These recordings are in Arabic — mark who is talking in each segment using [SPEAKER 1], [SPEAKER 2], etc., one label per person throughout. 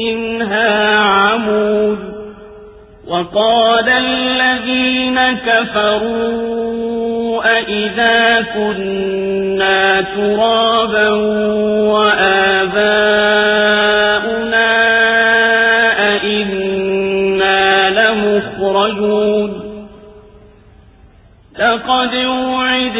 [SPEAKER 1] مِّنْهَا عَمُونَ وَقَالَ الَّذِينَ كَفَرُوا أَإِذَا كُنَّا تُرَابًا وَآبَاؤُنَا أَئِنَّا لَمُخْرَجُونَ لَقَدْ وُعِدْنَا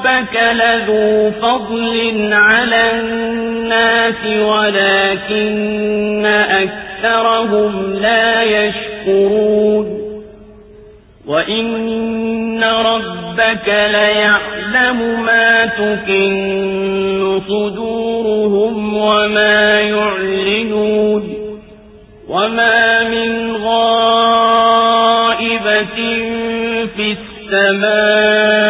[SPEAKER 1] رَبَّكَ لَذُو فَضْلٍ عَلَى النَّاسِ وَلَٰكِنَّ أَكْثَرَهُمْ لَا يَشْكُرُونَ. وَإِنَّ رَبَّكَ لَيَعْلَمُ مَا تُكِنُّ صُدُورُهُمْ وَمَا يُعْلِنُونَ. وَمَا مِنْ غَائِبَةٍ فِي السَّمَاءِ